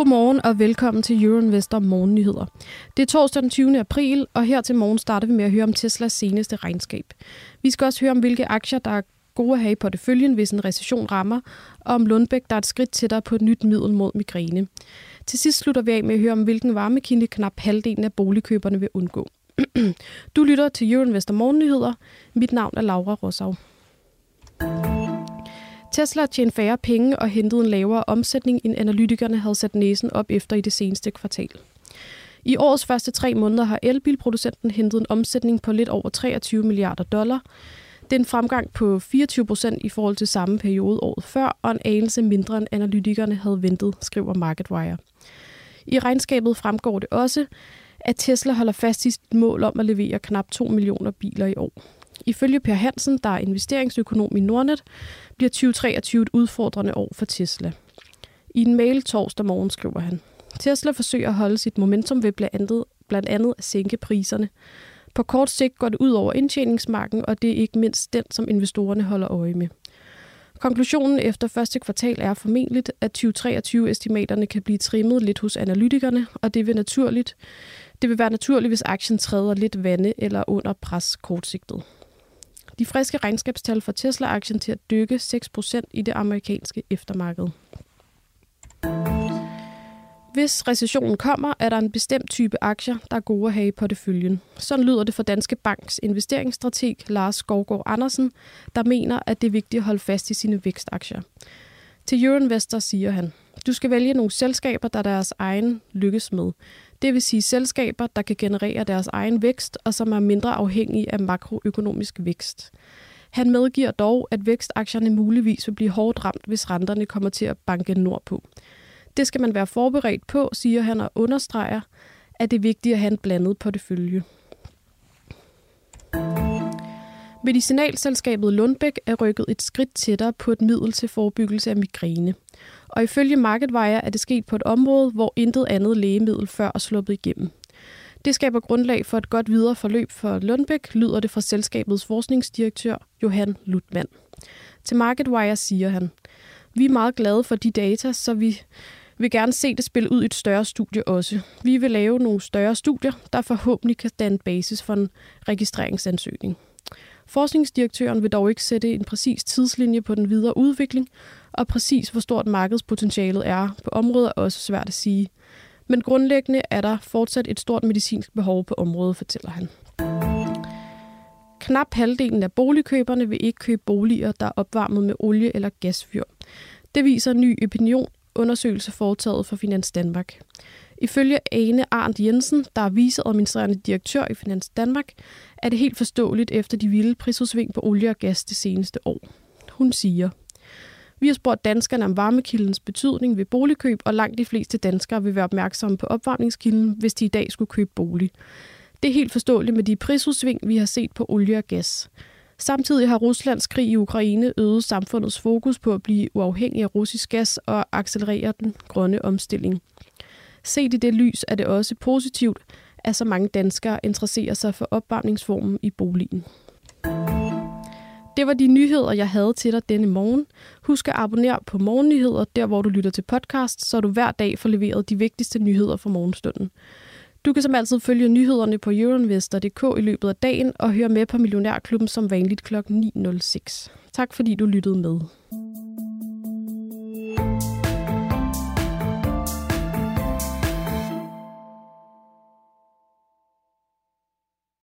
Godmorgen og velkommen til Euroinvestor Morgennyheder. Det er torsdag den 20. april, og her til morgen starter vi med at høre om Teslas seneste regnskab. Vi skal også høre om, hvilke aktier, der er gode at have i porteføljen, hvis en recession rammer, og om Lundbæk, der er et skridt tættere på et nyt middel mod migræne. Til sidst slutter vi af med at høre om, hvilken varmekilde knap halvdelen af boligkøberne vil undgå. du lytter til Euroinvestor Morgennyheder. Mit navn er Laura Rosau. Tesla tjente færre penge og hentede en lavere omsætning, end analytikerne havde sat næsen op efter i det seneste kvartal. I årets første tre måneder har elbilproducenten hentet en omsætning på lidt over 23 milliarder dollar. Det er en fremgang på 24 procent i forhold til samme periode året før, og en anelse mindre end analytikerne havde ventet, skriver MarketWire. I regnskabet fremgår det også, at Tesla holder fast i sit mål om at levere knap 2 millioner biler i år. Ifølge Per Hansen, der er investeringsøkonom i Nordnet, bliver 2023 et udfordrende år for Tesla. I en mail torsdag morgen skriver han, Tesla forsøger at holde sit momentum ved blandt andet, blandt andet at sænke priserne. På kort sigt går det ud over indtjeningsmarken, og det er ikke mindst den, som investorerne holder øje med. Konklusionen efter første kvartal er formentlig, at 2023-estimaterne kan blive trimmet lidt hos analytikerne, og det vil naturligt det vil være naturligt, hvis aktien træder lidt vande eller under pres kortsigtet de friske regnskabstal får Tesla-aktien til at dykke 6% i det amerikanske eftermarked. Hvis recessionen kommer, er der en bestemt type aktier, der er gode at have i porteføljen. Sådan lyder det for Danske Banks investeringsstrateg Lars Skovgaard Andersen, der mener, at det er vigtigt at holde fast i sine vækstaktier. Til Euroinvestor siger han, du skal vælge nogle selskaber, der deres egen lykkes med. Det vil sige selskaber, der kan generere deres egen vækst, og som er mindre afhængige af makroøkonomisk vækst. Han medgiver dog, at vækstaktierne muligvis vil blive hårdt ramt, hvis renterne kommer til at banke nordpå. Det skal man være forberedt på, siger han og understreger, at det er vigtigt at have en blandet portefølje. Medicinalselskabet Lundbæk er rykket et skridt tættere på et middel til forebyggelse af migræne. Og ifølge MarketWire er det sket på et område, hvor intet andet lægemiddel før er sluppet igennem. Det skaber grundlag for et godt videre forløb for Lundbæk, lyder det fra selskabets forskningsdirektør Johan Lutmann. Til MarketWire siger han, vi er meget glade for de data, så vi vil gerne se det spille ud i et større studie også. Vi vil lave nogle større studier, der forhåbentlig kan danne basis for en registreringsansøgning. Forskningsdirektøren vil dog ikke sætte en præcis tidslinje på den videre udvikling, og præcis hvor stort markedspotentialet er på området er også svært at sige. Men grundlæggende er der fortsat et stort medicinsk behov på området, fortæller han. Knap halvdelen af boligkøberne vil ikke købe boliger, der er opvarmet med olie- eller gasfyr. Det viser en ny opinionundersøgelse foretaget for Finans Danmark. Ifølge Ane Arndt Jensen, der er viceadministrerende direktør i Finans Danmark, er det helt forståeligt efter de vilde prisudsving på olie og gas det seneste år. Hun siger, vi har spurgt danskerne om varmekildens betydning ved boligkøb, og langt de fleste danskere vil være opmærksomme på opvarmningskilden, hvis de i dag skulle købe bolig. Det er helt forståeligt med de prisudsving, vi har set på olie og gas. Samtidig har Ruslands krig i Ukraine øget samfundets fokus på at blive uafhængig af russisk gas og accelerere den grønne omstilling. Set i det lys er det også positivt, at så mange danskere interesserer sig for opvarmningsformen i boligen. Det var de nyheder, jeg havde til dig denne morgen. Husk at abonnere på Morgennyheder, der hvor du lytter til podcast, så du hver dag får leveret de vigtigste nyheder fra morgenstunden. Du kan som altid følge nyhederne på euroinvestor.dk i løbet af dagen og høre med på Millionærklubben som vanligt kl. 9.06. Tak fordi du lyttede med.